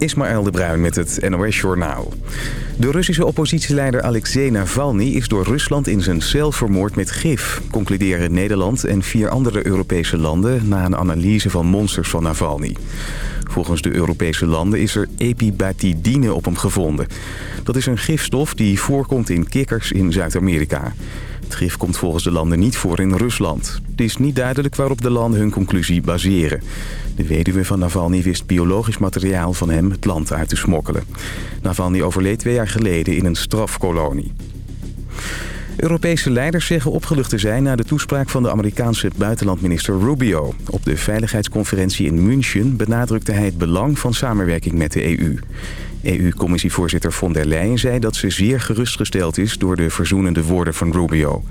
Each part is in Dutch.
Ismaël de Bruin met het NOS Journaal. De Russische oppositieleider Alexei Navalny is door Rusland in zijn cel vermoord met gif... concluderen Nederland en vier andere Europese landen... na een analyse van monsters van Navalny. Volgens de Europese landen is er epibatidine op hem gevonden. Dat is een gifstof die voorkomt in kikkers in Zuid-Amerika. Het gif komt volgens de landen niet voor in Rusland. Het is niet duidelijk waarop de landen hun conclusie baseren. De weduwe van Navalny wist biologisch materiaal van hem het land uit te smokkelen. Navalny overleed twee jaar geleden in een strafkolonie. Europese leiders zeggen opgelucht te zijn na de toespraak van de Amerikaanse buitenlandminister Rubio. Op de veiligheidsconferentie in München benadrukte hij het belang van samenwerking met de EU. EU-commissievoorzitter von der Leyen zei dat ze zeer gerustgesteld is door de verzoenende woorden van Rubio.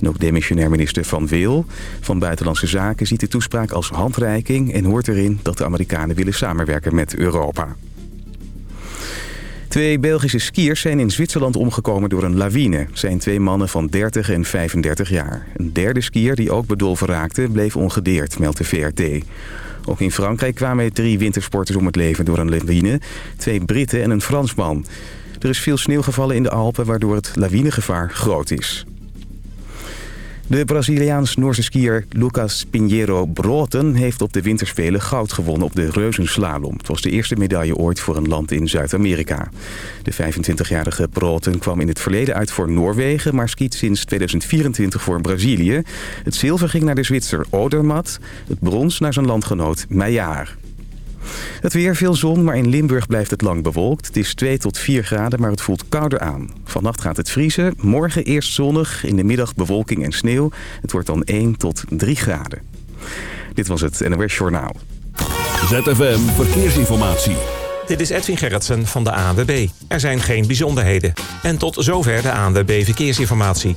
En ook demissionair minister Van Weel van Buitenlandse Zaken ziet de toespraak als handreiking en hoort erin dat de Amerikanen willen samenwerken met Europa. Twee Belgische skiers zijn in Zwitserland omgekomen door een lawine. Zijn twee mannen van 30 en 35 jaar. Een derde skier die ook bedolven raakte bleef ongedeerd, meldt de VRT. Ook in Frankrijk kwamen drie wintersporters om het leven door een lawine. Twee Britten en een Fransman. Er is veel sneeuw gevallen in de Alpen waardoor het lawinegevaar groot is. De Braziliaans-Noorse skier Lucas Pinheiro Broten heeft op de winterspelen goud gewonnen op de reuzenslalom. Het was de eerste medaille ooit voor een land in Zuid-Amerika. De 25-jarige Broten kwam in het verleden uit voor Noorwegen, maar skiet sinds 2024 voor Brazilië. Het zilver ging naar de Zwitser Odermatt, het brons naar zijn landgenoot Meijer. Het weer, veel zon, maar in Limburg blijft het lang bewolkt. Het is 2 tot 4 graden, maar het voelt kouder aan. Vannacht gaat het vriezen. Morgen eerst zonnig, in de middag bewolking en sneeuw. Het wordt dan 1 tot 3 graden. Dit was het NOS Journaal. ZFM Verkeersinformatie. Dit is Edwin Gerritsen van de ANWB. Er zijn geen bijzonderheden. En tot zover de ANWB Verkeersinformatie.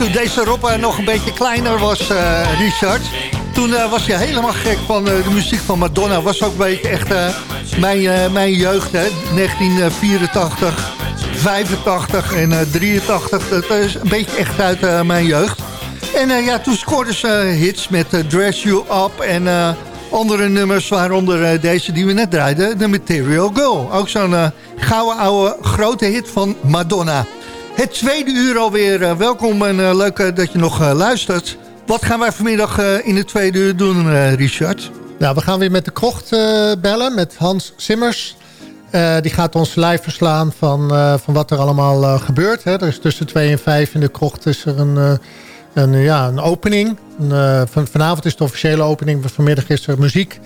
Toen deze Rob nog een beetje kleiner was, Richard... toen was je helemaal gek van de muziek van Madonna. Was ook een beetje echt mijn, mijn jeugd, hè. 1984, 85 en 83. Dat is een beetje echt uit mijn jeugd. En ja, toen scoorden ze hits met Dress You Up en andere nummers, waaronder deze die we net draaiden, The Material Girl. Ook zo'n gouden oude grote hit van Madonna. Het tweede uur alweer. Uh, welkom en uh, leuk uh, dat je nog luistert. Wat gaan wij vanmiddag in het tweede uur doen, Richard? Nou, we gaan weer met de krocht bellen, met Hans Simmers. die gaat ons live verslaan van, van wat er allemaal gebeurt. Hè. Er is tussen 2 en 5 in de krocht is er een, een, ja, een opening. Een, van, vanavond is de officiële opening, vanmiddag is er muziek.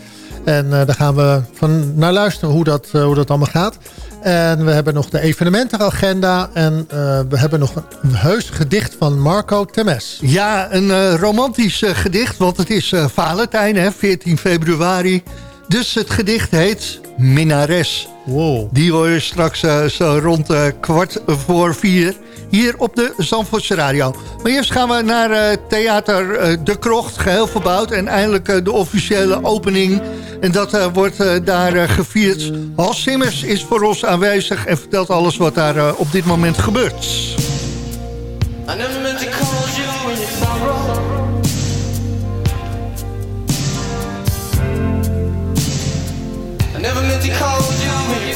En daar gaan we van naar luisteren hoe dat, hoe dat allemaal gaat. En we hebben nog de evenementenagenda. En uh, we hebben nog een heus gedicht van Marco Temes. Ja, een uh, romantisch uh, gedicht. Want het is Valentijn, hè, 14 februari. Dus het gedicht heet Minares. Wow. Die hoor je straks zo rond kwart voor vier hier op de Zandvoortse Radio. Maar eerst gaan we naar Theater De Krocht, geheel verbouwd. En eindelijk de officiële opening. En dat wordt daar gevierd. Hans Simmers is voor ons aanwezig en vertelt alles wat daar op dit moment gebeurt. I never meant to call you when you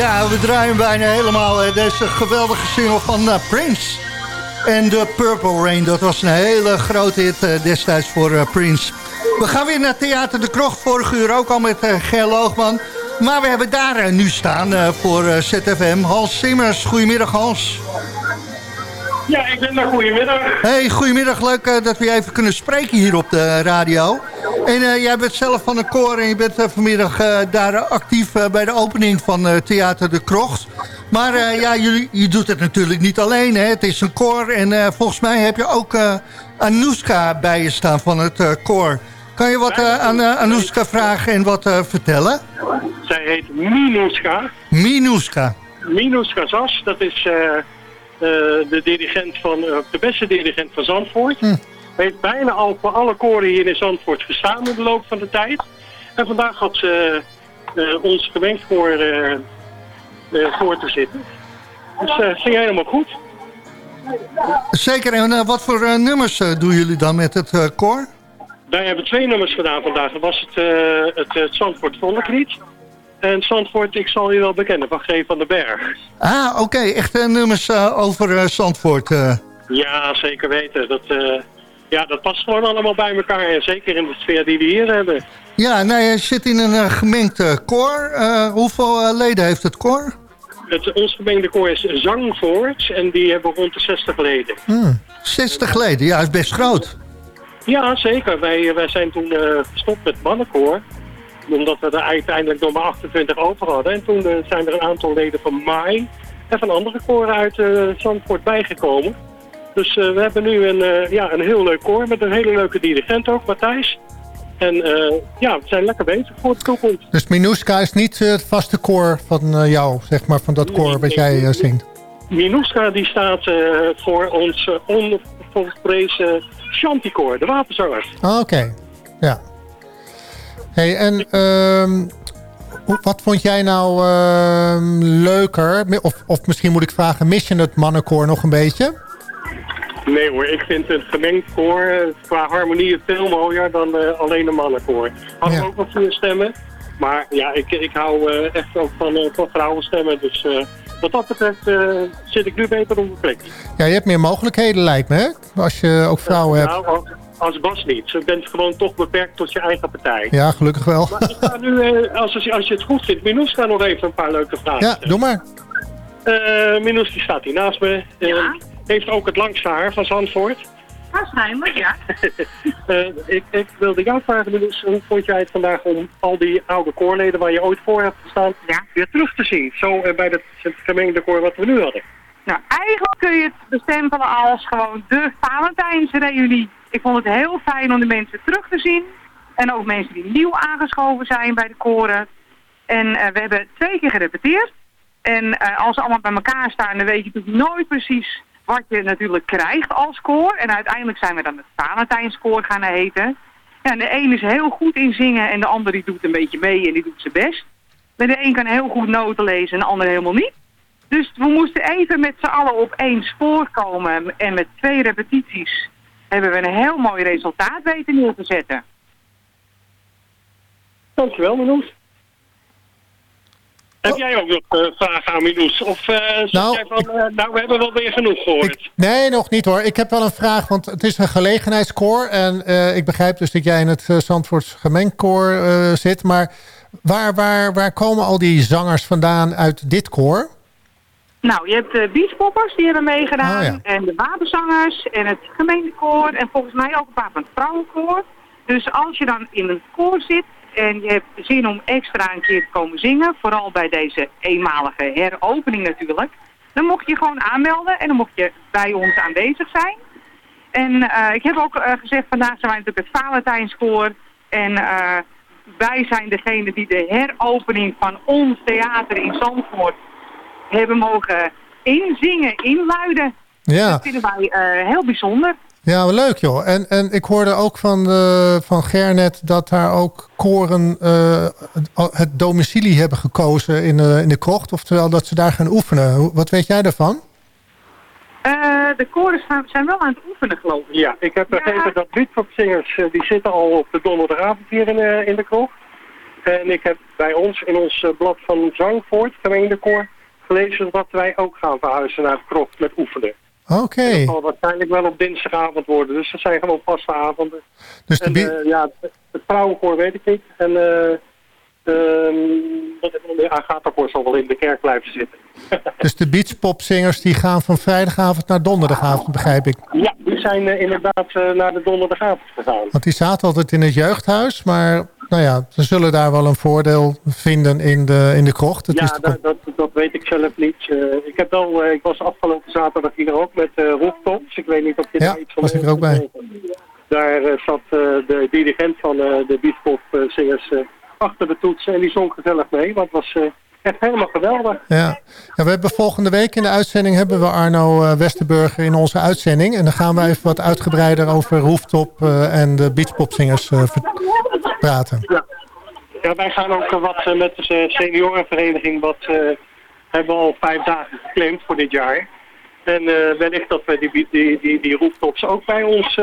ja, we draaien bijna helemaal deze geweldige single van uh, Prince. En de Purple Rain, dat was een hele grote hit uh, destijds voor Prince. We gaan weer naar Theater de Krocht, vorige uur ook al met Ger Loogman. Maar we hebben daar nu staan voor ZFM. Hans Simmers, goedemiddag Hans. Ja, ik ben er. Goedemiddag. Hey, goedemiddag. Leuk dat we even kunnen spreken hier op de radio. En uh, jij bent zelf van een koor en je bent uh, vanmiddag daar actief bij de opening van Theater de Krocht. Maar ja, jullie, je doet het natuurlijk niet alleen. Hè? Het is een koor en volgens mij heb je ook Anouska bij je staan van het koor. Kan je wat aan Anouska vragen en wat vertellen? Zij heet Minuska. Minuska. Minuska Zas, dat is eh, de, dirigent van, eh, de beste dirigent van Zandvoort. Hm. Heeft bijna al voor alle koren hier in Zandvoort gestaan in de loop van de tijd. En vandaag had ze uh, ons gemeentekoor voor te zitten. Dus het ging helemaal goed. Zeker, en wat voor nummers doen jullie dan met het koor? Wij hebben twee nummers gedaan vandaag. Dat was het, het, het Zandvoort Volklied. En Zandvoort, ik zal je wel bekennen, van G. van den Berg. Ah, oké. Okay. Echt nummers uh, over uh, Zandvoort. Ja, zeker weten. Dat, ja, dat past gewoon allemaal bij elkaar. En zeker in de sfeer die we hier hebben. Ja, nou, je zit in een gemengd koor. hoeveel leden heeft het koor? Het, ons gemengde koor is Zangvoort. En die hebben rond de 60 leden. Hmm, 60 leden, ja, is best groot. Ja, zeker. Wij, wij zijn toen gestopt met mannenkoor omdat we er uiteindelijk nog maar 28 over hadden. En toen eh, zijn er een aantal leden van MAI en van andere koren uit Zandvoort bijgekomen. Dus uh, we hebben nu een, ja, een heel leuk koor met een hele leuke dirigent ook, Matthijs. En ja, we zijn lekker bezig voor de toekomst. Dus Minuska is niet het vaste koor van jou, zeg maar, van dat koor wat jij zingt? Minuska die staat voor ons onvolprezen Chanticoor, de wapenzangers. Ah, oké, ja. Hey, en um, wat vond jij nou uh, leuker? Of, of misschien moet ik vragen, mis je het mannenkoor nog een beetje? Nee hoor, ik vind het gemengd koor eh, qua harmonie veel mooier dan uh, alleen een mannenkoor. Had ja. ook wel vier stemmen, maar ja, ik, ik hou uh, echt ook van, van vrouwenstemmen. Dus wat dat betreft zit ik nu beter op de plek. Ja, je hebt meer mogelijkheden lijkt me, hè? Als je ook vrouwen hebt. Nou, als Bas niet. Je bent gewoon toch beperkt tot je eigen partij. Ja, gelukkig wel. Maar ik ga nu, eh, als, als je het goed vindt, Minus gaat nog even een paar leuke vragen Ja, doe maar. Uh, Minus die staat hier naast me. Ja. Heeft ook het langste haar van Zandvoort. Waarschijnlijk, ja. uh, ik, ik, wilde jou vragen, Minus, hoe vond jij het vandaag om al die oude koorleden waar je ooit voor hebt gestaan, ja. weer terug te zien? Zo bij het gemengde koor wat we nu hadden. Nou, eigenlijk kun je het bestempelen als gewoon de Valentijnsreunie. Ik vond het heel fijn om de mensen terug te zien. En ook mensen die nieuw aangeschoven zijn bij de koren. En uh, we hebben twee keer gerepeteerd. En als ze allemaal bij elkaar staan, dan weet je natuurlijk nooit precies wat je natuurlijk krijgt als koor. En uiteindelijk zijn we dan het Valentijnskoor gaan heten. Ja, en de een is heel goed in zingen en de ander die doet een beetje mee en die doet zijn best. Maar de een kan heel goed noten lezen en de ander helemaal niet. Dus we moesten even met z'n allen op één spoor komen en met twee repetities hebben we een heel mooi resultaat weten neer te zetten. Dankjewel, Minoes. Heb jij ook nog uh, vragen aan? Of uh, nou, jij van, uh, nou, we hebben wel weer genoeg gehoord. nee, nog niet hoor. Ik heb wel een vraag, want het is een gelegenheidskoor. En ik begrijp dus dat jij in het Zandvoorts gemengkoor zit. Maar waar, waar, waar komen al die zangers vandaan uit dit koor? Nou, je hebt de beachpoppers, die hebben meegedaan. Oh, en de wapenzangers en het gemeentekoor. En volgens mij ook een paar van het vrouwenkoor. Dus als je dan in een koor zit en je hebt zin om extra een keer te komen zingen. Vooral bij deze eenmalige heropening natuurlijk. Dan mocht je gewoon aanmelden en dan mocht je bij ons aanwezig zijn. En uh, ik heb ook uh, gezegd, vandaag zijn wij natuurlijk het Valentijnskoor. En uh, wij zijn degene die de heropening van ons theater in Zandvoort hebben mogen inzingen, inluiden. Ja. Dat vinden wij heel bijzonder. Ja, wel leuk joh. En, en ik hoorde ook van, uh, van Gernet dat daar ook koren uh, het domicilie hebben gekozen in, uh, in de krocht. Oftewel dat ze daar gaan oefenen. Wat weet jij daarvan? de koren zijn wel aan het oefenen geloof ik. Ja, ik heb begrepen ja. dat beatpopzingers die zitten al op de donderdagavond hier in, in de krocht. En ik heb bij ons in ons eh, blad van Zangvoort, gemeentekoor, gelezen dat wij ook gaan verhuizen naar de krocht met oefenen. Oké. Dat zal waarschijnlijk wel op dinsdagavond worden, dus dat zijn gewoon vaste avonden. Dus de, En, eh, ja, het, het weet ik niet. En eh ehm nog meer? Agatha-koor zal wel in de kerk blijven zitten. dus de beachpopzingers die gaan van vrijdagavond naar donderdagavond, begrijp ik. Ja, die zijn eh, inderdaad eh, naar de donderdagavond gegaan. Want die zaten altijd in het jeugdhuis, maar nou ja, ze zullen daar wel een voordeel vinden in de, in de krocht. Het ja, is de- dat, dat, dat weet ik zelf niet. Eh, ik, heb wel, ik was afgelopen zaterdag hier ook met uh, rooftops. Ik weet niet of je Ja, daar iets van was ik er ook bij. Daar zat de dirigent van de beachpopzingers eh achter de toetsen en die zong gezellig mee. Want het was eh, echt helemaal geweldig. Ja. ja, we hebben volgende week in de uitzending hebben we Arno eh, Westerburger in onze uitzending. En dan gaan we even wat uitgebreider over Rooftop eh, en de beachpopzingers praten. Ja. ja, wij gaan ook wat met de seniorenvereniging, wat hebben we al vijf dagen geclaimd voor dit jaar. En wellicht dat we die, die, die, die rooftops ook bij ons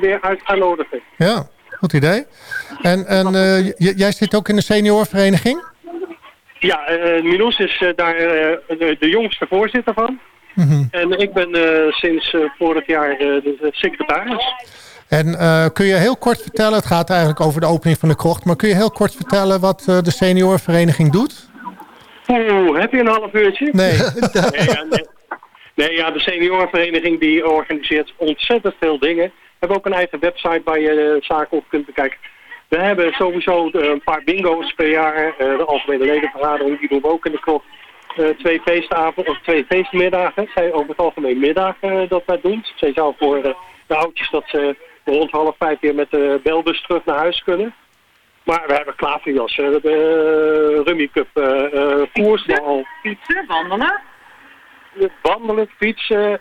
weer uit gaan nodigen. Ja, goed idee. En, en eh, jij zit ook in de seniorvereniging? Ja, Milos is eh, daar de, de jongste voorzitter van. Mhm. En ik ben sinds vorig jaar de, secretaris. En kun je heel kort vertellen, het gaat eigenlijk over de opening van de krocht, maar kun je heel kort vertellen wat eh, de seniorvereniging doet? Oeh, heb je een half uurtje? Nee. nee, ja, nee. Nee, ja, de seniorenvereniging die organiseert ontzettend veel dingen. We hebben ook een eigen website waar je eh, zaken op kunt bekijken. We hebben sowieso eh, een paar bingo's per jaar. Eh, de algemene ledenvergadering, die doen we ook in de. Eh, twee feestavonden of twee feestmiddagen. Zijn over het algemeen middagen dat wij doen. Speciaal voor de oudjes dat ze rond half vijf weer met de belbus terug naar huis kunnen. Maar we hebben klaverjassen, we hebben Rummy Cup, voersbal, Fietsen, wandelen, wandelen, fietsen,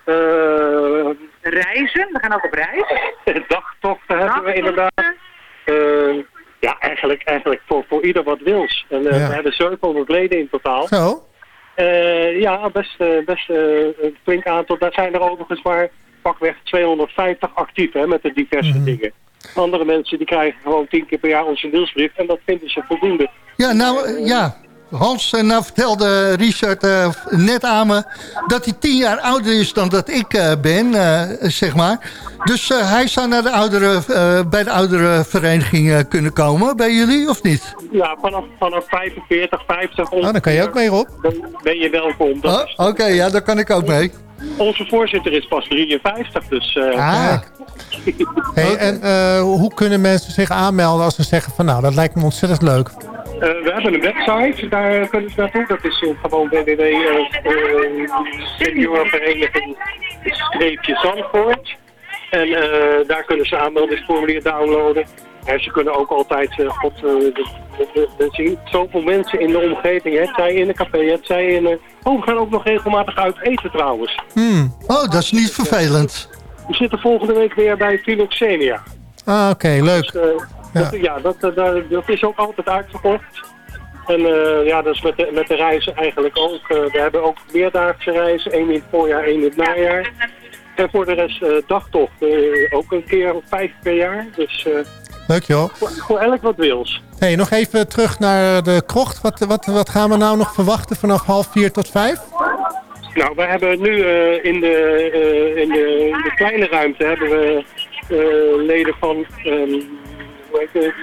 reizen. We gaan ook op reis. dagtochten hebben we inderdaad. Uh, ja, eigenlijk, eigenlijk voor, voor ieder wat wils. En uh, Ja. we hebben 700 leden in totaal. Zo? Uh, ja, best, best uh, een flink aantal. Daar zijn er overigens maar pakweg 250 actief hè, met de diverse Mhm. dingen. Andere mensen die krijgen gewoon tien keer per jaar onze nieuwsbrief en dat vinden ze voldoende. Ja, nou, eh, ja. Hans, eh, nou vertelde Richard eh, net aan me dat hij tien jaar ouder is dan dat ik eh, ben, eh, zeg maar. Dus hij zou naar de oudere, bij de oudere vereniging kunnen komen, bij jullie, of niet? Ja, vanaf, vanaf 45, 50 Oh, dan kan je ook mee op. dan ben je welkom. Oh, Oké, ja, daar kan ik ook mee. Onze voorzitter is pas 53, dus eh, Ah, Hey, En hoe kunnen mensen zich aanmelden als ze zeggen van nou, dat lijkt me ontzettend leuk. Eh, we hebben een website, daar kunnen ze naartoe. Dat is eh, gewoon www.seniorenvereniging-zandvoort. En eh, daar kunnen ze aanmeldingsformulier downloaden. En ze kunnen ook altijd, eh, god, de- de- de- er zien zoveel mensen in de omgeving, het zij in een café, het zij in een... Oh, we gaan ook nog regelmatig uit eten trouwens. Hmm. oh, dat is niet vervelend. We zitten volgende week weer bij Philoxenia. Ah, oké, leuk. Dus, eh, dat, ja, dat, eh, dat is ook altijd uitverkocht. En eh, ja, dat is met de, met de reizen eigenlijk ook. Eh, we hebben ook meerdaagse reizen, één in het voorjaar, één in het najaar. En voor de rest eh, dagtocht, ook een keer of vijf per jaar. Dus Leuk joh. voor, voor elk wat wils. Hey, nog even terug naar de krocht. Wat, wat, wat gaan we nou nog verwachten vanaf half vier tot vijf? Nou, we hebben nu in, de, in, de, in de kleine ruimte hebben we leden van, ehm, hoe heet het?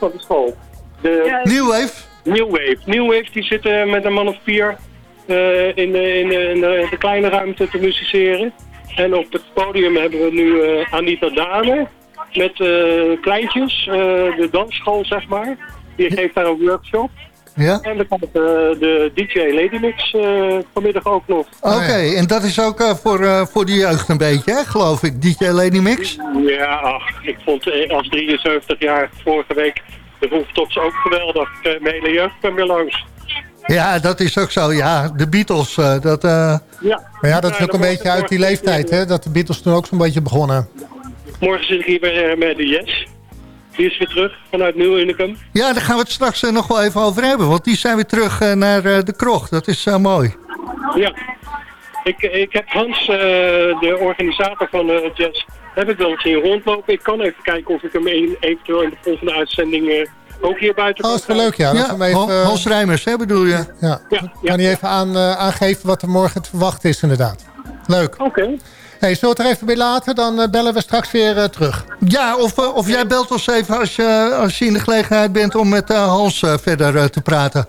van de school. De, New Wave? New Wave. New Wave die zitten met een man of vier eh, in, de, in, de, in de, de kleine ruimte te musiceren. En op het podium hebben we nu eh, Anita Dane met eh, kleintjes, eh, de dansschool zeg maar. Die geeft daar een workshop. Ja? En dan komt eh, de DJ Lady Mix eh, vanmiddag ook nog. Oké, en dat is ook eh, voor, eh, voor de jeugd een beetje, hè, geloof ik, DJ Lady Mix? Ja, ach, ik vond als 73 jaar vorige week de rooftops ook geweldig. Eh, Mijn hele jeugd kwam weer langs. Ja, dat is ook zo. Ja, de Beatles, eh, dat... eh, Ja, Maar ja, dat is Ja, ook een beetje uit die leeftijd, hè? Dat de Beatles toen ook zo'n beetje begonnen. Morgen zit ik hier weer eh, met de Yes. Die is weer terug vanuit Nieuw Unicum. ja, daar gaan we het straks eh, nog wel even over hebben, want die zijn weer terug eh, naar eh, de krocht. Dat is mooi. Ja. Ik, ik heb Hans, eh, de organisator van de Jazz, heb ik wel eens zien rondlopen. Ik kan even kijken of ik hem een, eventueel in de volgende uitzending uh, ook hier buiten oh, is wel leuk, ja. ja even, Hans Rijmers, hè, bedoel je? Ja, ja, kan hij even aan, uh, aangeven wat er morgen te verwachten is, inderdaad. Leuk. Oké. Okay. Hey, zullen we het er even bij laten? Dan uh, bellen we straks weer uh, terug. Ja, of, uh, of jij belt ons even als je, als je in de gelegenheid bent om met Hans verder te praten.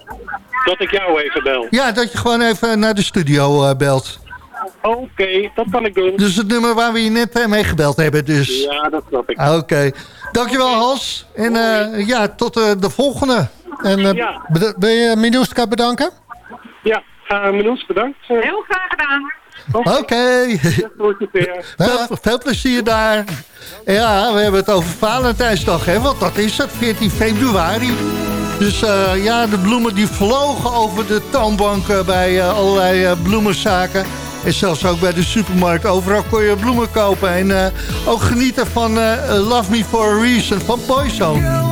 Dat ik jou even bel? Ja, dat je gewoon even naar de studio belt. Oké, okay, dat kan ik doen. Dus het nummer waar we je net mee gebeld hebben. Dus. Ja, dat snap ik. Oké. Okay. Dankjewel Hans. En ja, tot de volgende. En ja. wil je Minuska bedanken? Ja, uh, Minuska bedankt. Heel graag gedaan. Oké. Okay. veel, veel plezier daar. Ja, we hebben het over Valentijnsdag, hè? Want dat is het, 14 februari. Dus uh, ja, de bloemen die vlogen over de toonbanken bij uh, allerlei uh, bloemenzaken. En zelfs ook bij de supermarkt. Overal kon je bloemen kopen. En ook genieten van Love Me For A Reason van Boyzone.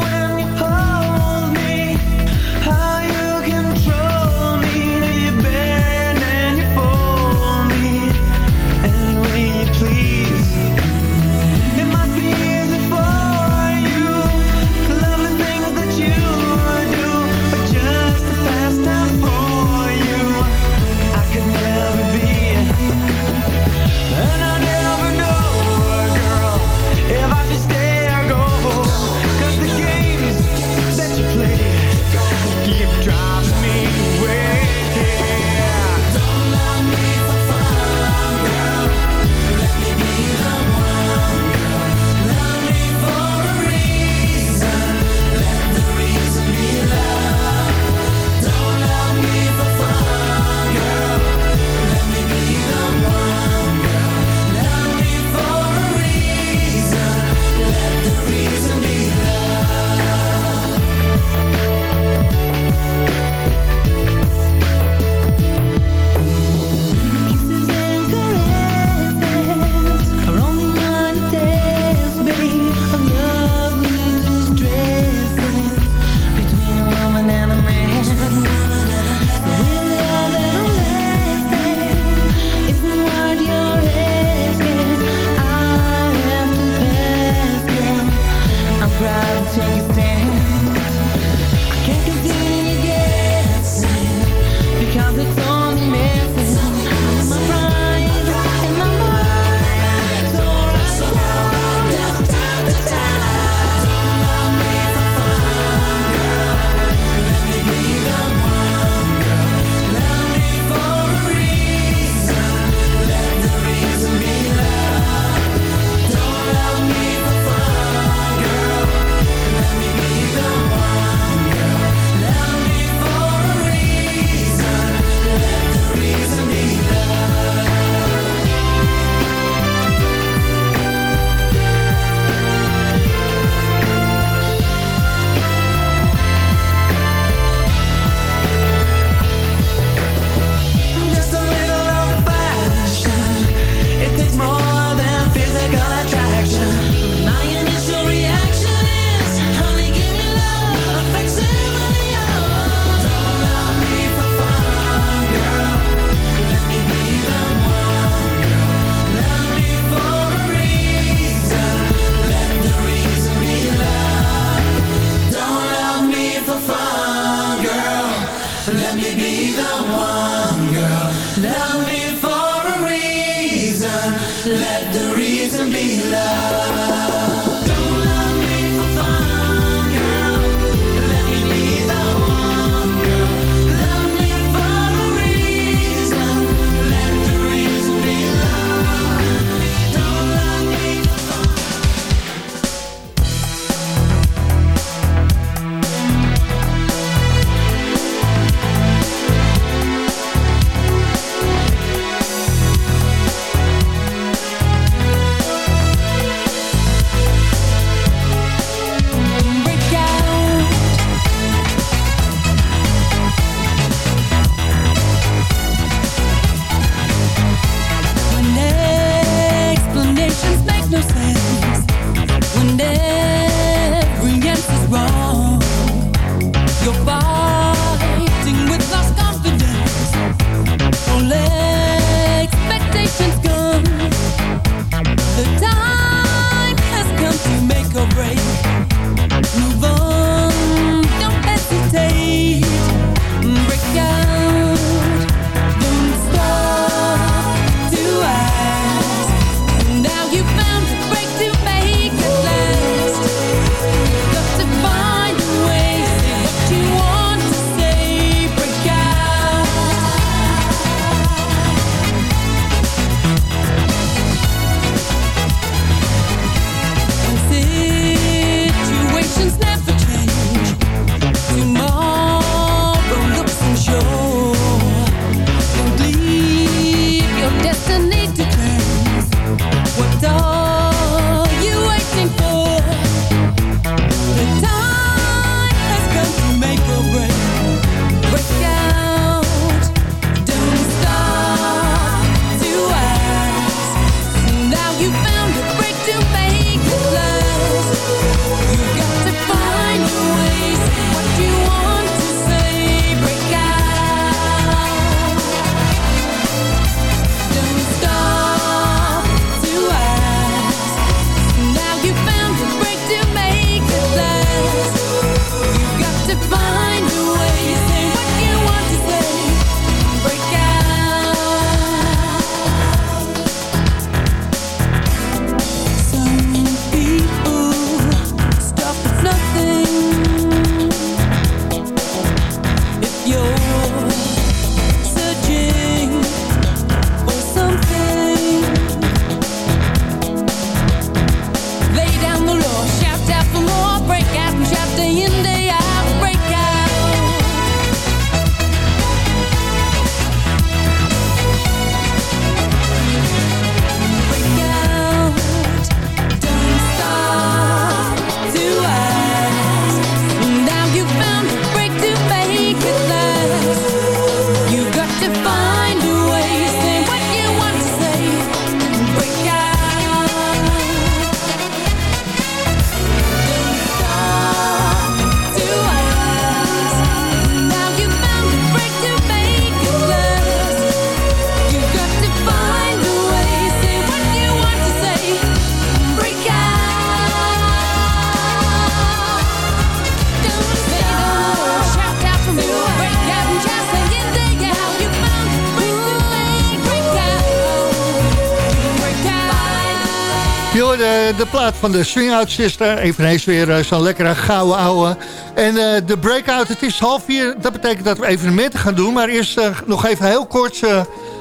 De, plaat van de Swing Out Sister. Eveneens weer uh, zo'n lekkere gouden ouwe. En uh, de breakout, het is half vier. Dat betekent dat we evenementen gaan doen. Maar eerst uh, nog even heel kort,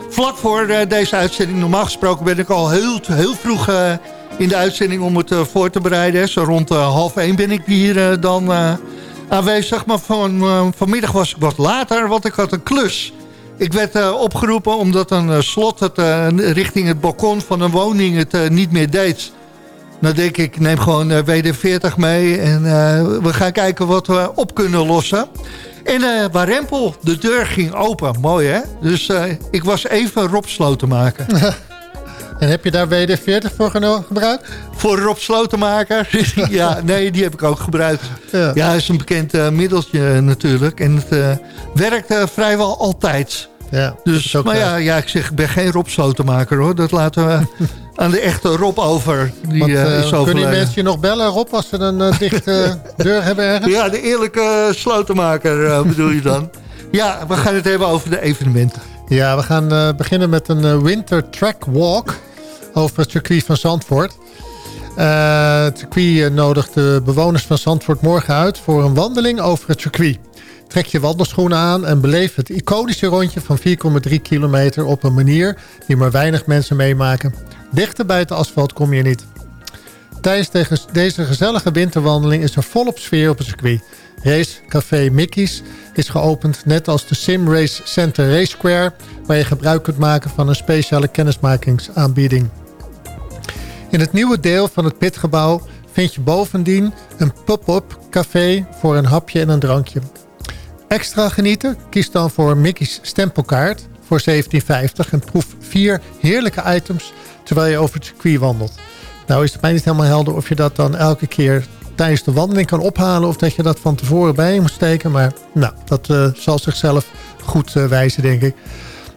vlak voor deze uitzending. Normaal gesproken ben ik al heel, heel vroeg in de uitzending om het voor te bereiden. Zo rond half één ben ik hier dan aanwezig. Maar van, vanmiddag was ik wat later, want ik had een klus. Ik werd opgeroepen omdat een slot het, richting het balkon van een woning het niet meer deed. Dan denk ik, neem gewoon WD-40 mee en we gaan kijken wat we op kunnen lossen. En waar Rempel, de deur ging open. Mooi hè? Dus ik was even Rob Slotenmaker. En heb je daar WD-40 voor gebruikt? Voor Rob Slotenmaker? ja, nee, die heb ik ook gebruikt. Ja, ja is een bekend uh, middeltje natuurlijk. En het uh, werkt uh, vrijwel altijd. Ja, dus, maar ja, ja, ik zeg, ik ben geen Rob Slotenmaker hoor. Dat laten we aan de echte Rob over. Die, Want, is kunnen mensen je nog bellen, Rob, als ze een dichte deur hebben ergens? Ja, de eerlijke slotenmaker bedoel je dan. ja, we gaan het hebben over de evenementen. Ja, we gaan beginnen met een Winter Track Walk over het circuit van Zandvoort. Uh, het circuit nodigt de bewoners van Zandvoort morgen uit voor een wandeling over het circuit. Trek je wandelschoenen aan en beleef het iconische rondje van 4,3 kilometer op een manier die maar weinig mensen meemaken. Dichter bij het asfalt kom je niet. Tijdens deze gezellige winterwandeling is er volop sfeer op het circuit. Race Café Mickey's is geopend, net als de Sim Race Center Race Square... waar je gebruik kunt maken van een speciale kennismakingsaanbieding. In het nieuwe deel van het pitgebouw vind je bovendien een pop-up café voor een hapje en een drankje. Extra genieten? Kies dan voor Mickey's stempelkaart voor 17,50 en proef vier heerlijke items terwijl je over het circuit wandelt. Nou is het mij niet helemaal helder of je dat dan elke keer tijdens de wandeling kan ophalen... of dat je dat van tevoren bij je moet steken. Maar nou, dat uh, zal zichzelf goed uh, wijzen, denk ik.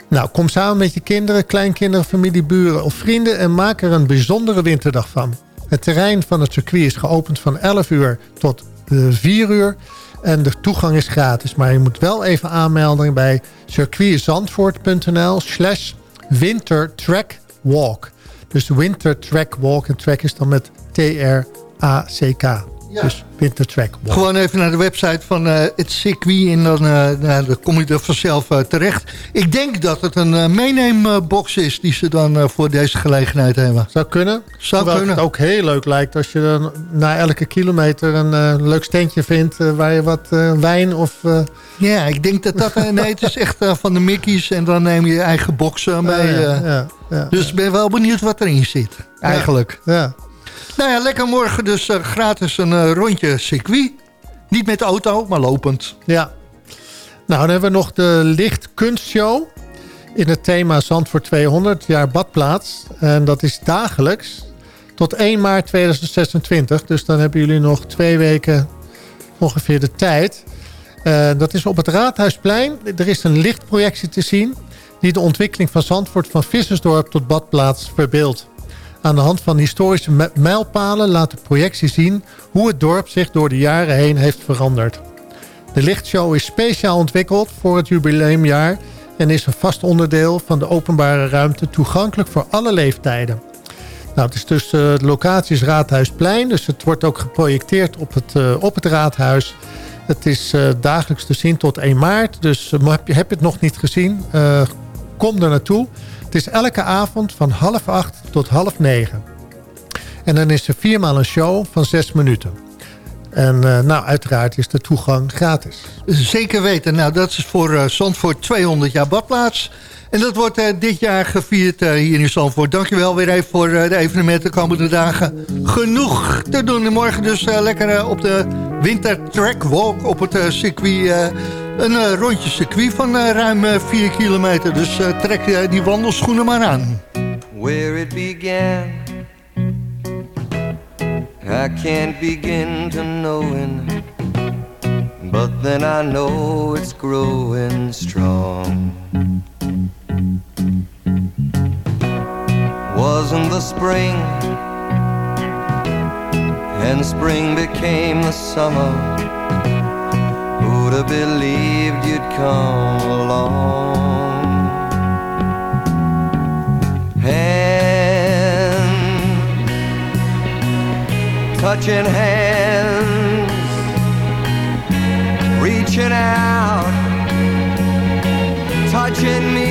Nou, kom samen met je kinderen, kleinkinderen, familie, buren of vrienden... en maak er een bijzondere winterdag van. Het terrein van het circuit is geopend van 11 uur tot 4 eh, uur... En de toegang is gratis. Maar je moet wel even aanmelden bij circuitzandvoort.nl slash wintertrackwalk. Dus wintertrackwalk. En track is dan met T-R-A-C-K. Dus Wintertrack. Gewoon even naar de website van uh, het circuit en dan, uh, dan kom je er vanzelf uh, terecht. Ik denk dat het een meeneembox is die ze dan voor deze gelegenheid hebben. Zou kunnen. Zou kunnen. het ook heel leuk lijkt als je dan na elke kilometer een leuk steentje vindt waar je wat wijn of... Ja, ik denk dat dat... nee, het is echt van de Mickey's en dan neem je je eigen box mee. Ja, ja, dus ik ben wel benieuwd wat erin zit, eigenlijk. ja. Nou ja, lekker morgen dus uh, gratis een uh, rondje circuit. Niet met de auto, maar lopend. Ja. Nou, dan hebben we nog de lichtkunstshow. In het thema Zandvoort 200 jaar badplaats. En dat is dagelijks tot 1 maart 2026. Dus dan hebben jullie nog twee weken ongeveer de tijd. Uh, dat is op het Raadhuisplein. Er is een lichtprojectie te zien... die de ontwikkeling van Zandvoort van Vissersdorp tot badplaats verbeeldt. Aan de hand van historische mijlpalen laat de projectie zien hoe het dorp zich door de jaren heen heeft veranderd. De lichtshow is speciaal ontwikkeld voor het jubileumjaar en is een vast onderdeel van de openbare ruimte toegankelijk voor alle leeftijden. Nou, het is dus, de locatie is Raadhuisplein, dus het wordt ook geprojecteerd op het, uh, op het raadhuis. Het is uh, dagelijks te zien tot 1 maart, dus heb je het nog niet gezien, kom er naartoe. Het is elke avond van half acht tot half negen. En dan is er viermaal een show van zes minuten. En uh, nou, uiteraard is de toegang gratis. Zeker weten. Nou, dat is voor uh, Zandvoort 200 jaar badplaats. En dat wordt uh, dit jaar gevierd hier in Zandvoort. Dankjewel weer even voor de evenementen de komende dagen. Genoeg te doen. En morgen dus lekker op de Winter Track Walk op het circuit een uh, rondje circuit van uh, ruim 4 uh, kilometer. Dus trek die wandelschoenen maar aan. Where it began I can't begin to knowing But then I know it's growing strong Wasn't the spring And spring became the summer Would have believed you'd come along. Hands, touching hands, reaching out, touching me.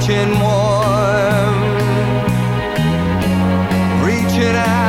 touching warm, reaching out.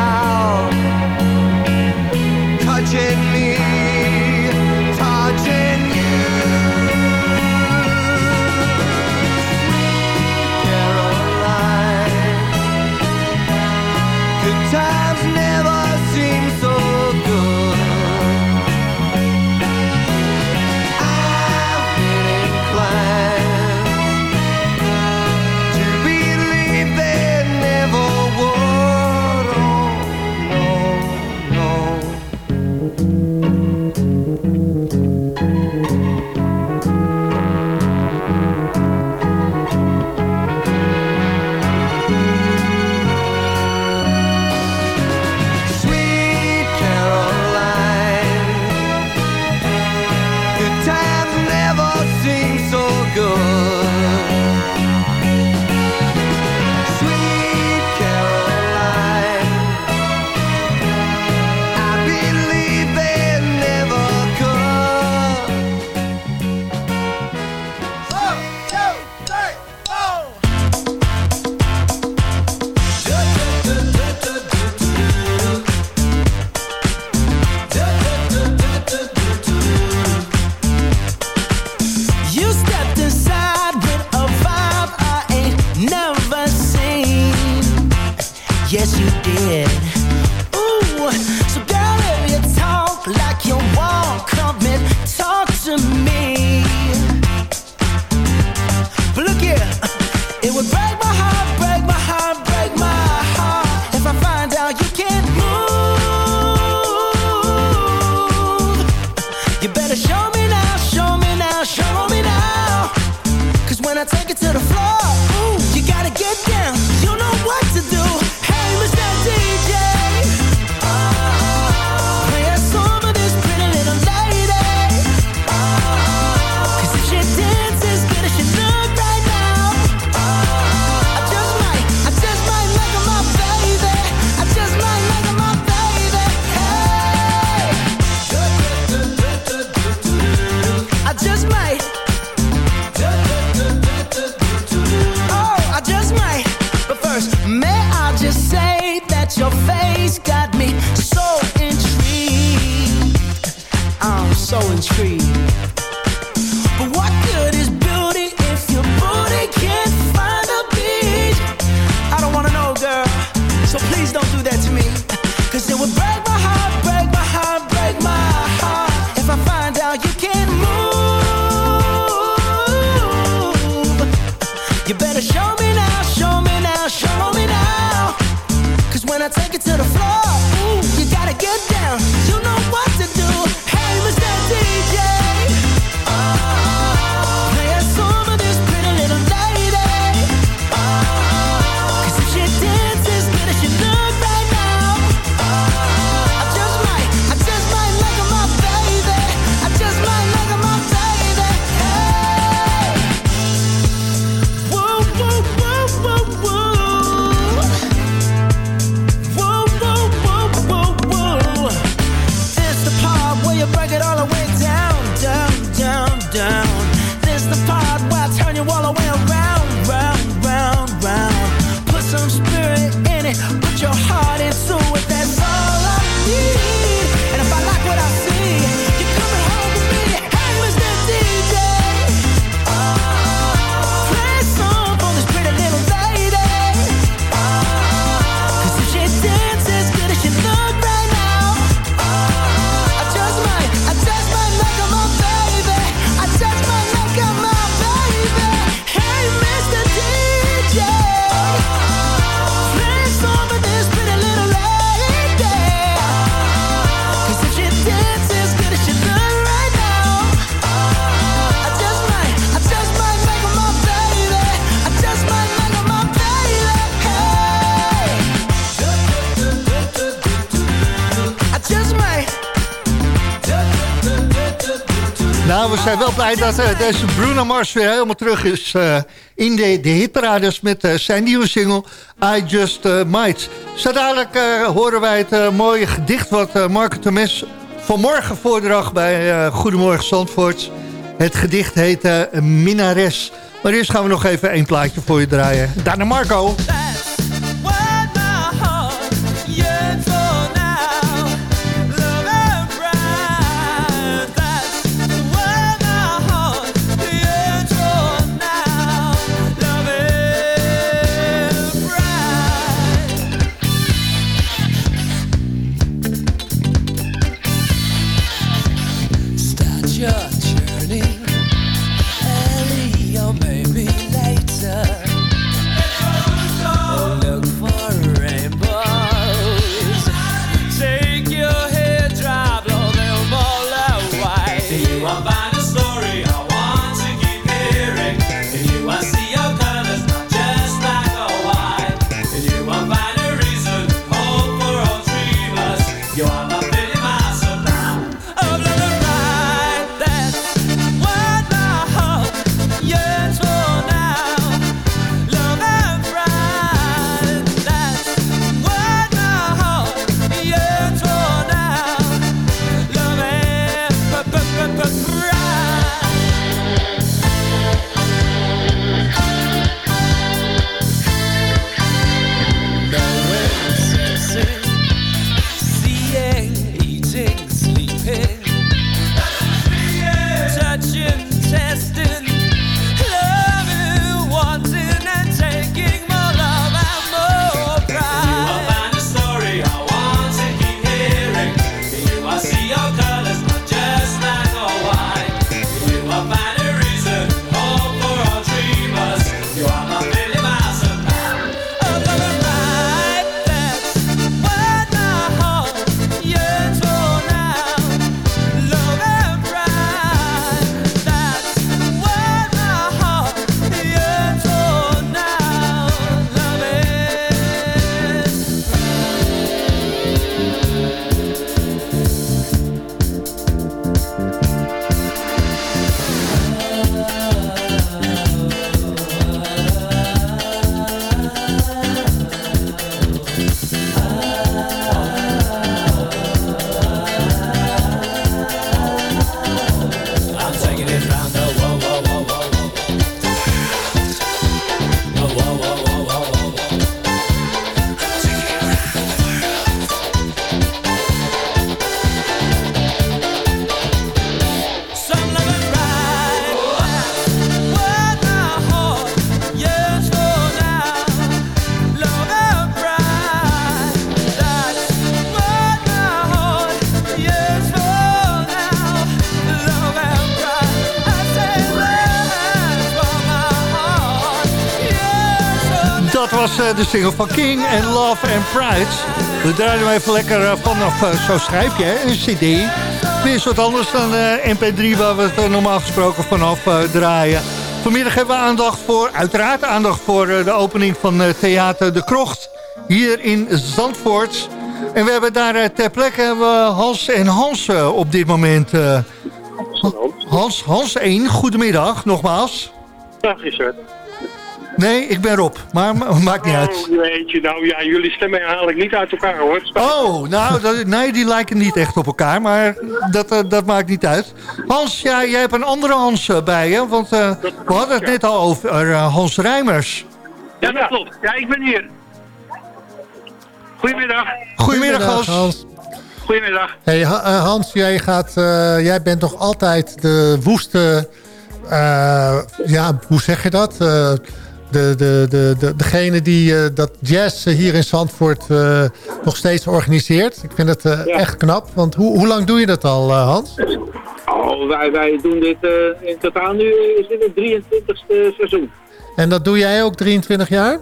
You better show me now, show me now, show me when I take it to the floor, ooh, you gotta get down. Zijn wel blij dat uh, deze Bruno Mars weer helemaal terug is uh, in de, de hitparades met zijn nieuwe single I Just Might. Zo dadelijk horen wij het mooie gedicht wat Marco Temes vanmorgen voordrag bij Goedemorgen Zandvoort. Het gedicht heet Minares. Maar eerst gaan we nog even één plaatje voor je draaien. Daarna Marco. De single van King en Love and Pride. We draaien hem even lekker eh, vanaf, uh, zo schrijf je, een cd. Weer wat anders dan mp3 waar we het normaal gesproken vanaf draaien. Vanmiddag hebben we aandacht voor, uiteraard aandacht voor de opening van Theater De Krocht. Hier in Zandvoort. En we hebben daar ter plekke Hans en Hans op dit moment. Hans, Hans 1, goedemiddag nogmaals. Dag Richard. Nee, ik ben Rob, maar maakt niet uit. Oh, weet je, nou ja, jullie stemmen haal ik niet uit elkaar hoor. Oh, nou, dat, nee, die lijken niet echt op elkaar, maar dat, uh, dat maakt niet uit. Hans, ja, jij hebt een andere Hans uh, bij je, want uh, we hadden het net al over Hans Rijmers. Ja, dat klopt. Ja, ik ben hier. Goedemiddag. Goedemiddag, Hans. Hans. Goedemiddag. Hey, Hans, jij, gaat, jij bent nog altijd de woeste... ja, hoe zeg je dat? De, de, de, de, degene die uh, dat jazz hier in Zandvoort uh, nog steeds organiseert. Ik vind het uh, ja. echt knap. Want hoe, hoe lang doe je dat al, Hans? Oh, wij, wij doen dit in totaal nu is dit het 23ste seizoen. En dat doe jij ook 23 jaar?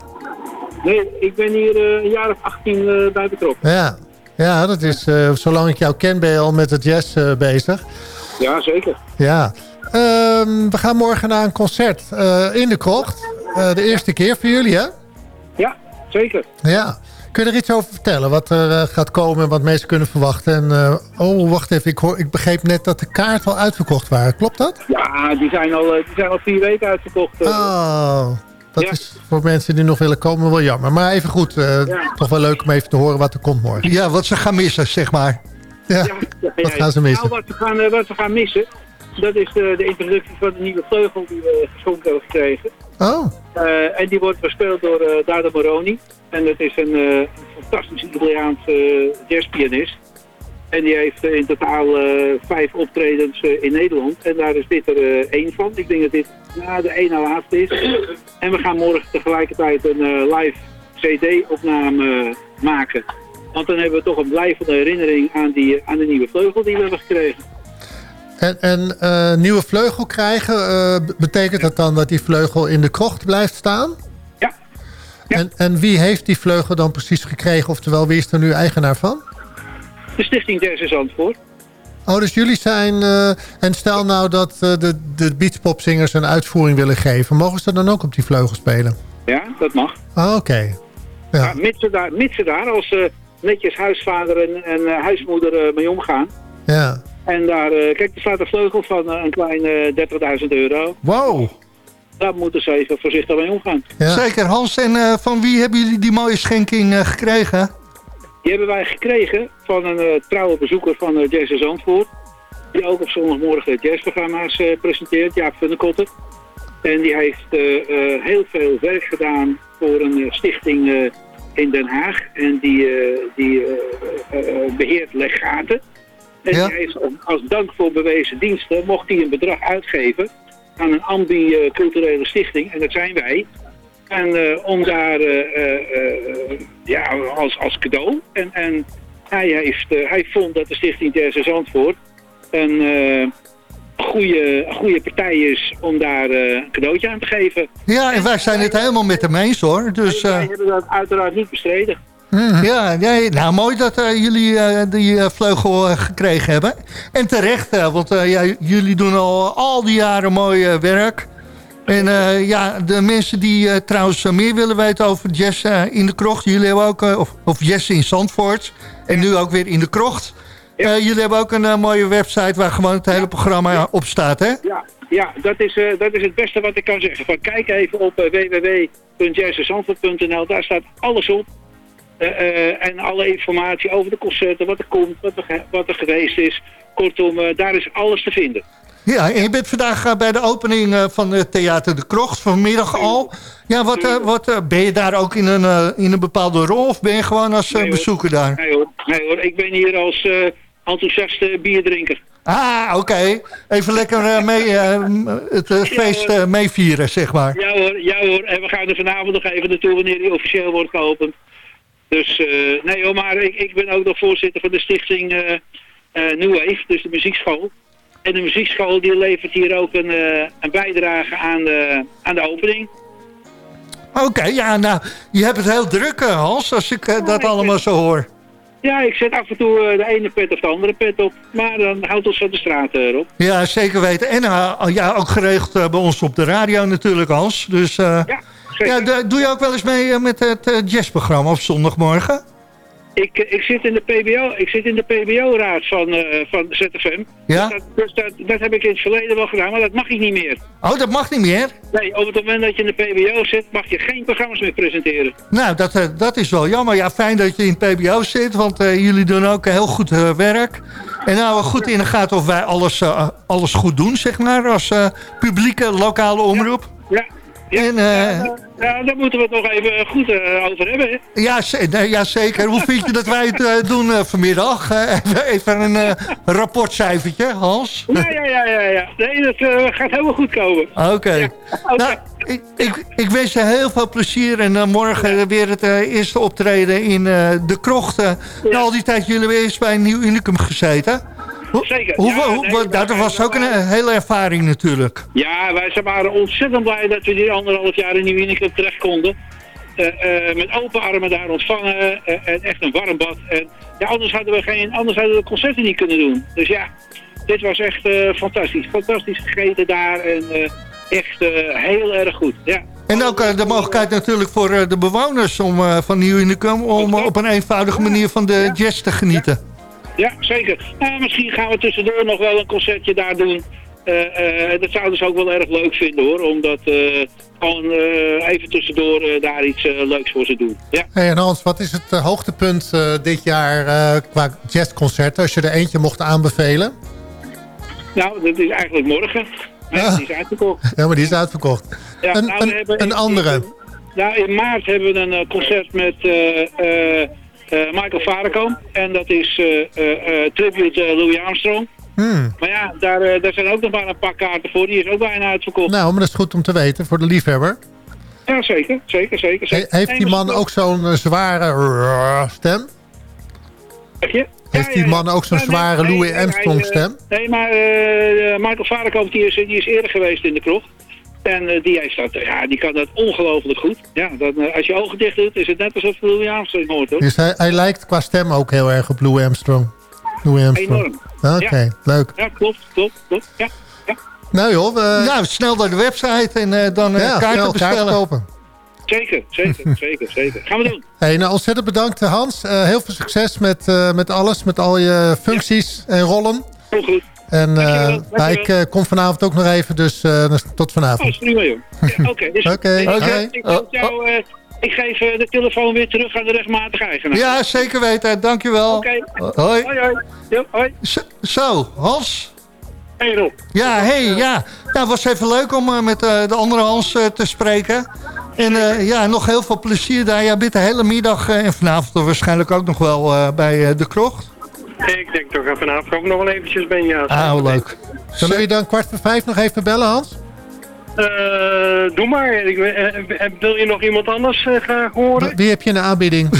Nee, ik ben hier een jaar of 18 bij betrokken. Ja, ja dat is, zolang ik jou ken ben je al met het jazz bezig. Ja, zeker. Ja. Um, we gaan morgen naar een concert in de krocht. Uh, de eerste keer voor jullie, hè? Ja, zeker. Ja. Kun je er iets over vertellen? Wat er eh, gaat komen en wat mensen kunnen verwachten? En, eh, oh, wacht even. Ik, hoor, ik begreep net dat de kaarten al uitverkocht waren. Klopt dat? Ja, die zijn al, eh, die zijn al vier weken uitverkocht. eh. Oh, dat Ja. is voor mensen die nog willen komen wel jammer. Maar even goed, eh, toch wel leuk om even te horen wat er komt morgen. Ja, wat ze gaan missen, zeg maar. Ja, Ja, ja, wat gaan ze missen? Nou, wat we gaan, eh, wat we gaan missen, dat is de, de introductie van de nieuwe vleugel die we geschonken hebben gekregen. Oh, Eh, en die wordt bespeeld door Dado Moroni. En dat is een eh, fantastische Italiaanse jazzpianist. En die heeft in totaal vijf optredens in Nederland. En daar is dit er één van. Ik denk dat dit na de ene laatste is. En we gaan morgen tegelijkertijd een live CD-opname maken. Want dan hebben we toch een blijvende herinnering aan, die, aan de nieuwe vleugel die we hebben gekregen. En, en eh, nieuwe vleugel krijgen, eh, betekent dat dan dat die vleugel in de krocht blijft staan? Ja. En, en wie heeft die vleugel dan precies gekregen? Oftewel, wie is er nu eigenaar van? De Stichting in Zandvoort. Oh, dus jullie zijn... eh, en stel nou dat de, de beachpopzingers een uitvoering willen geven. Mogen ze dan ook op die vleugel spelen? Ja, dat mag. Ah, Oké. Ja. Ja, mits, ze daar, mits ze daar als netjes huisvader en, en huismoeder mee omgaan. ja. En daar, eh, kijk, er staat een vleugel van eh, een kleine 30.000 euro. Wow. Daar moeten ze even voorzichtig mee omgaan. Ja. Zeker, Hans. En eh, van wie hebben jullie die mooie schenking eh, gekregen? Die hebben wij gekregen van een eh, trouwe bezoeker van uh, Jazz Zandvoort. Die ook op zondagmorgen jazzprogramma's eh, presenteert, Jaap van der Kotter. En die heeft eh, eh, heel veel werk gedaan voor een eh, stichting eh, in Den Haag. En die, eh, die eh, eh, eh, beheert legaten. En Ja. die heeft als- dank voor bewezen diensten mocht hij een bedrag uitgeven aan een ambi-culturele stichting. En dat zijn wij. En eh, om daar, eh, eh, ja, als, als cadeau. En, en hij, heeft, hij vond dat de Stichting in Zandvoort een goede, goede partij is om daar een cadeautje aan te geven. Ja, en wij zijn het helemaal met hem eens hoor. Dus wij eh, hebben dat uiteraard niet bestreden. Ja, nee, nou mooi dat eh, jullie eh, die eh, vleugel gekregen hebben. En terecht, want eh, ja, jullie doen al al die jaren mooi werk. En eh, ja, de mensen die eh, trouwens meer willen weten over jazz eh, in de krocht. Jullie hebben ook, of, of jazz in Zandvoort. En nu ook weer in de krocht. Eh, jullie hebben ook een mooie website waar gewoon het hele programma op staat, hè? Ja, ja dat, is, eh, dat is het beste wat ik kan zeggen. Van, kijk even op uh, www.jazzinzandvoort.nl. Daar staat alles op. Uh, uh, en alle informatie over de concerten, wat er komt, wat er, wat er geweest is. Kortom, uh, daar is alles te vinden. Ja, en je bent vandaag bij de opening van het Theater de Krocht, vanmiddag al. Ja, wat, wat ben je daar ook in een, in een bepaalde rol of ben je gewoon als nee, bezoeker daar? Nee hoor, nee hoor, ik ben hier als uh, enthousiaste bierdrinker. Ah, oké. Okay. Even lekker mee, het ja, feest meevieren, zeg maar. Ja hoor, ja hoor. En we gaan er vanavond nog even naartoe wanneer die officieel wordt geopend. Dus uh, nee hoor, maar ik, ik, ben ook nog voorzitter van de stichting uh, uh, New Wave, dus de muziekschool. En de muziekschool die levert hier ook een, een bijdrage aan de, aan de opening. Oké, okay, ja, nou, je hebt het heel druk, Hans, als ik ja, dat ik allemaal zo hoor. Ja, ik zet af en toe de ene pet of de andere pet op. Maar dan houdt ons van de straat erop. Ja, zeker weten. En ja, ook geregeld bij ons op de radio natuurlijk, Hans. Dus ja, ja, doe je ook wel eens mee met het jazzprogramma op zondagmorgen? Ik, ik zit in de PBO, ik zit in de PBO-raad van, uh, van ZFM. Ja? Dus, dat, dus dat, dat, heb ik in het verleden wel gedaan, maar dat mag ik niet meer. Oh, dat mag niet meer? Nee, op het moment dat je in de PBO zit, mag je geen programma's meer presenteren. Nou, dat, uh, dat is wel jammer. Ja, fijn dat je in het PBO zit, want uh, jullie doen ook heel goed werk. En nou, goed in de gaten of wij alles, alles goed doen, zeg maar, als publieke lokale omroep. Ja. Ja, en, uh, ja, ja, daar moeten we het nog even goed uh, over hebben. Hè? Ja, ja, zeker. Hoe vind je dat wij het uh, doen vanmiddag? even, even een rapportcijfertje, Hans? Ja, ja, ja. ja, ja. Nee, dat gaat helemaal goed komen. Oké. Okay. Ja, okay. nou, ik, ik, ik, wens je heel veel plezier en morgen weer het eerste optreden in de krochten. Na al die tijd jullie weer eens bij een nieuw Unicum gezeten. Zeker. Hoe, ja, hoe, nee, dat was ook een hele ervaring natuurlijk. Ja, wij waren ontzettend blij dat we die anderhalf jaar in Nieuw Unicum terecht konden. Uh, uh, met open armen daar ontvangen uh, en echt een warm bad. En, ja, anders, hadden we geen, anders hadden we concerten niet kunnen doen. Dus ja, dit was echt fantastisch. Fantastisch gegeten daar en echt heel erg goed. Ja. En ook eh, de mogelijkheid natuurlijk voor eh, de bewoners om, eh, van Nieuw Unicum... om op een eenvoudige manier van de jazz te genieten. Ja, zeker. Nou, misschien gaan we tussendoor nog wel een concertje daar doen. Eh, dat zouden ze ook wel erg leuk vinden hoor. Omdat eh, gewoon even tussendoor daar iets leuks voor ze doen. Ja. Hey, en Hans, wat is het hoogtepunt dit jaar qua jazzconcerten... als je er eentje mocht aanbevelen? Nou, dat is eigenlijk morgen. Ja, Ah. Die is uitverkocht. Ja, maar die is uitverkocht. Ja, een, nou, een, andere. in- nou, in maart hebben we een concert met Michael Varekamp. En dat is eh, eh, eh, tribute eh, Louis Armstrong. Hmm. Maar ja, daar, eh, daar zijn ook nog maar een paar kaarten voor. Die is ook bijna uitverkocht. Nou, maar dat is goed om te weten voor de liefhebber. Ja, zeker. Zeker, zeker. He- zeker. heeft die man ook zo'n eh, zware stem? Zeg je? Heeft die man ook zo'n zware Louis Armstrong eh, stem? Nee, maar eh, eh, Michael Varekamp die is, die is eerder geweest in de krocht. En eh, die, heeft dat, ja, die kan dat ongelooflijk goed. Ja, dan, eh, als je ogen dicht doet, is het net alsof je Louis Armstrong hoort. Hoor. Dus hij, hij lijkt qua stem ook heel erg op Louis Armstrong. Louis Armstrong. Enorm. Oké, Ja. leuk. Ja, klopt, klopt, klopt. Ja, ja. Nou joh, we, Nou, snel naar de website en eh, dan eh, ja, kaarten snel bestellen. kaarten kopen. Zeker, zeker, zeker, zeker. Gaan we doen. Hey, nou, ontzettend bedankt Hans. Eh, heel veel succes met, eh, met alles, met al je functies en rollen. Heel goed. En eh, nou, ik eh, kom vanavond ook nog even, dus eh, tot Oh, vanavond. is prima, joh. Ja, Oké, dus Oké, ik, oké. ik, geef jou, ik geef de telefoon weer terug aan de rechtmatige eigenaar. Ja, zeker weten. Dankjewel. Oké. Hoi. Hoi, hoi. Zo, Hans. Hey Rob. Ja, hey, ja. Nou, het was even leuk om met eh, de andere Hans te spreken. En eh, ja, nog heel veel plezier daar. Jij bent de hele middag en vanavond waarschijnlijk ook nog wel eh, bij eh, de krocht. Ik denk toch dat vanavond ook nog wel eventjes ben, ja. Ah, hoe leuk. Zullen we je dan kwart voor vijf nog even bellen, Hans? Eh, doe maar. Ik, eh, eh, wil je nog iemand anders eh, graag horen? Wie heb je in de aanbieding?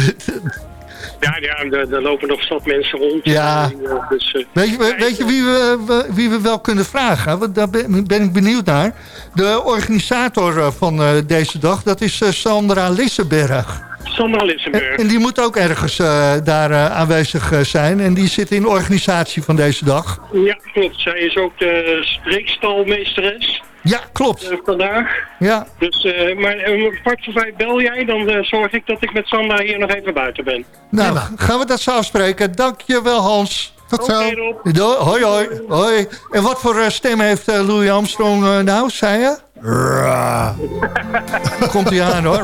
Ja, ja er, er lopen nog stad mensen rond. Ja. Dus, eh, Weet je, weet je wie, we, wie we wel kunnen vragen? Want daar ben, ben ik benieuwd naar. De organisator van eh, deze dag, dat is Sandra Lissenberg. Sandra En, Lissenberg. en die moet ook ergens eh, daar eh, aanwezig eh, zijn. En die zit in de organisatie van deze dag. Ja, klopt. Zij is ook de streekstalmeesteres Ja, klopt. vandaag. Ja, Dus, eh, maar kwart voor vijf bel jij, dan zorg ik dat ik met Sandra hier nog even buiten ben. nou, gaan we dat zo afspreken. Dank je wel, Hans. Tot zo. Rob. Do- hoi, hoi, hoi. En wat voor stem heeft Louis Armstrong eh, nou, zei je? Komt hij aan, hoor.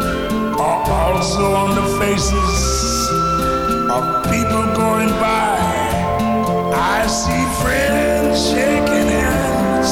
also on the faces of people going by. I see friends shaking hands,